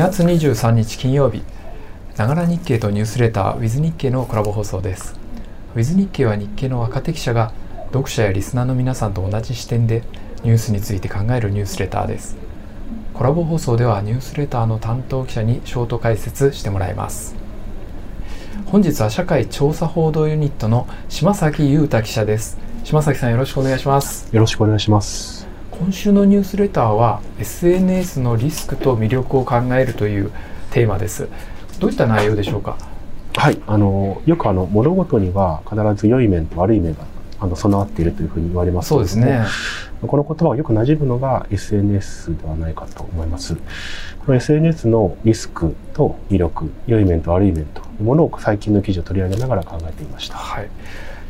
月23日金曜日ながら日経とニュースレター With 日経のコラボ放送です。With 日経は日経の若手記者が読者やリスナーの皆さんと同じ視点でニュースについて考えるニュースレターです。コラボ放送ではニュースレターの担当記者にショート解説してもらいます。本日は社会調査報道ユニットの島崎裕太記者です。島崎さんよろしくお願いします。よろしくお願いします。今週のニュースレターは SNS のリスクと魅力を考えるというテーマです。どういった内容でしょうか？はい。あのよくあの物事には必ず良い面と悪い面があの備わっているというふうに言われます。そうですね。この言葉がよく馴染むのが SNS ではないかと思います。この SNS のリスクと魅力良い面と悪い面というものを最近の記事を取り上げながら考えていました、はい。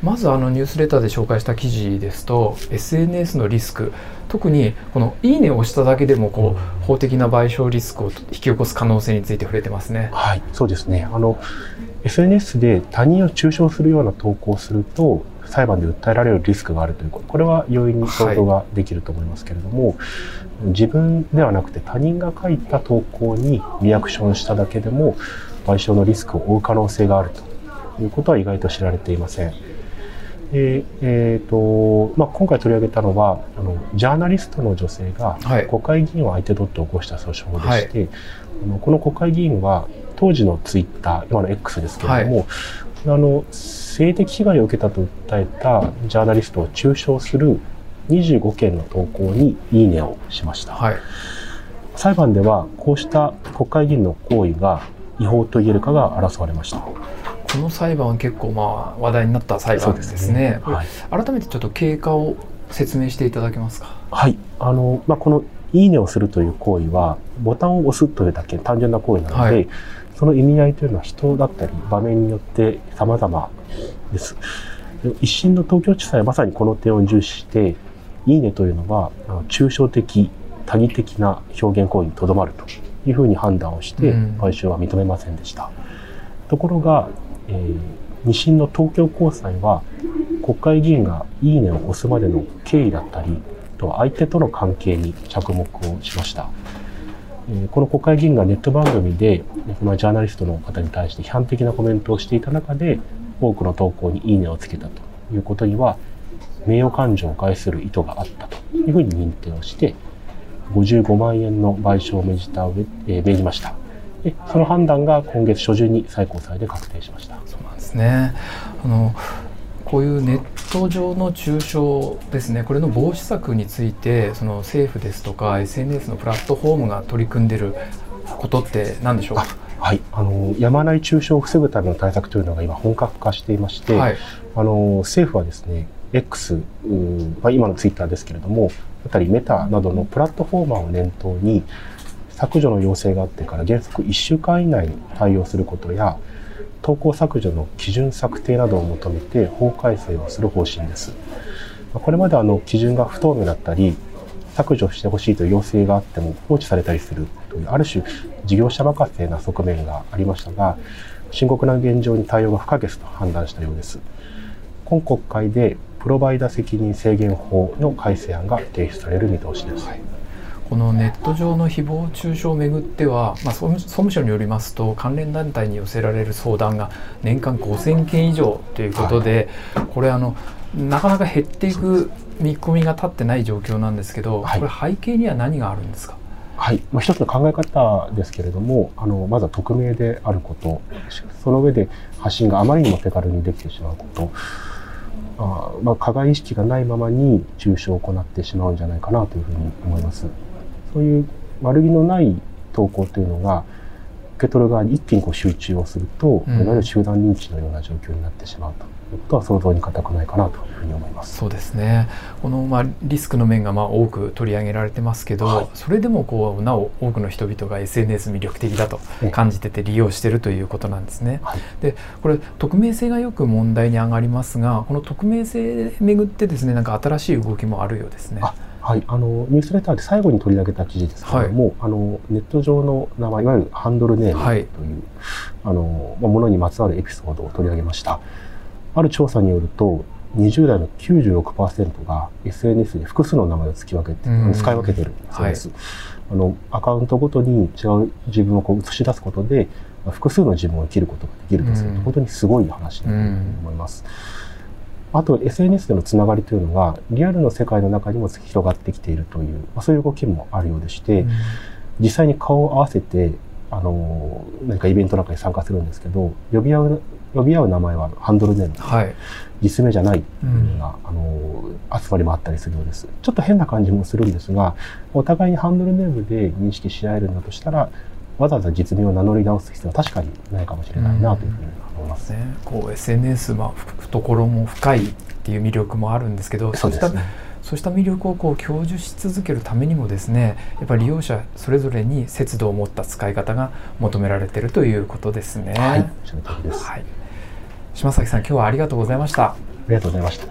まずあのニュースレターで紹介した記事ですと SNS のリスク特にこの「いいね」を押しただけでもこう、法的な賠償リスクを引き起こす可能性について触れてますね。はいそうですねあの SNS で他人を中傷するような投稿をすると裁判で訴えられるリスクがあるということこれは容易に想像ができると思いますけれども、はい、自分ではなくて他人が書いた投稿にリアクションしただけでも賠償のリスクを負う可能性があるということは意外と知られていません。でえーとまあ、今回取り上げたのはあのジャーナリストの女性が国会議員を相手取って起こした訴訟でして、はい、あのこの国会議員は当時のツイッター今の X ですけれども、はい、あの性的被害を受けたと訴えたジャーナリストを中傷する25件の投稿に「いいね」をしました、はい、裁判ではこうした国会議員の行為が違法と言えるかが争われましたこの裁判は結構まあ話題になった裁判ですね。すねはい、改めてちょっと経過を説明していただけますか？はい。あの、まあ、このいいねをするという行為は、ボタンを押すというだけ単純な行為なので、はい、その意味合いというのは人だったり場面によって様々です。一審の東京地裁はまさにこの点を重視して、いいねというのは、抽象的、多義的な表現行為にとどまるというふうに判断をして、賠償は認めませんでした。うん、ところが、えー、二審の東京高裁は国会議員が「いいね」を押すまでの経緯だったりと相手との関係に着目をしました。この国会議員がネット番組でこのジャーナリストの方に対して批判的なコメントをしていた中で多くの投稿に「いいね」をつけたということには名誉感情を害する意図があったというふうに認定をして55万円の賠償を命じた上、え、命じました。でその判断が今月初旬に最高裁で確定しました。そうなんですね。あのこういうネット上の中傷ですね。これの防止策についてその政府ですとか SNS のプラットフォームが取り組んでることって何でしょう？かはい、あのやまない中傷を防ぐための対策というのが今本格化していまして、はい、あの政府はですね X、まあ、今のツイッターですけれどもあたりメタなどのプラットフォーマーを念頭に削除の要請があってから原則1週間以内に対応することや投稿削除の基準策定などを求めて法改正をする方針です。これまであの基準が不透明だったり削除してほしいという要請があっても放置されたりするというある種事業者任せな側面がありましたが深刻な現状に対応が不可欠と判断したようです。今国会でプロバイダ責任制限法の改正案が提出される見通しです。はいこのネット上の誹謗中傷をめぐっては、まあ、総務省によりますと関連団体に寄せられる相談が年間5000件以上ということで、はい、これあのなかなか減っていく見込みが立ってない状況なんですけど、はい、これ背景には何があるんですか？はい、まあ、一つの考え方ですけれどもあのまずは匿名であること。その上で発信があまりにも手軽にできてしまうこと。あまあ、加害意識がないままに中傷を行ってしまうんじゃないかなというふうに思います。そういう悪気のない投稿というのが受け取る側に一気にこう集中をすると、うん、いわゆる集団認知のような状況になってしまうということは想像に難くないかなというふうに思います。そうですね。このまあリスクの面がまあ多く取り上げられてますけど、はい、それでもこうなお多くの人々が SNS 魅力的だと感じてて利用しているということなんですね。はい、でこれ匿名性がよく問題に上がりますが、この匿名性めぐってですねなんか新しい動きもあるようですね。はい、あのニュースレターで最後に取り上げた記事ですけれども、はい、あのネット上の名前いわゆるハンドルネームという、はい、あのものにまつわるエピソードを取り上げました。ある調査によると20代の96%が SNS で複数の名前を付き分けて、うん、使い分けてるそうです、はい、あのアカウントごとに違う自分をこう映し出すことで複数の自分を生きることができるとすると、うん。本当にすごい話だと思います。あと SNS でのつながりというのがリアルの世界の中にも広がってきているという、まあ、そういう動きもあるようでして、実際に顔を合わせてあの何かイベントなんかに参加するんですけど呼び合う呼び合う名前はハンドルネームはい。実名じゃないってういうんような、あの集まりもあったりするようです。ちょっと変な感じもするんですが、お互いにハンドルネームで認識し合えるんだとしたら、わざわざ実名を名乗り直す必要は確かにないかもしれないなというふうに思います。ね、こう SNS、まあ、ふ懐も深いっていう魅力もあるんですけどそうですね。そうした魅力をこう享受し続けるためにもですねやっぱり利用者それぞれに節度を持った使い方が求められているということですね。はい、はい島崎さん今日はありがとうございました。りがとうございました。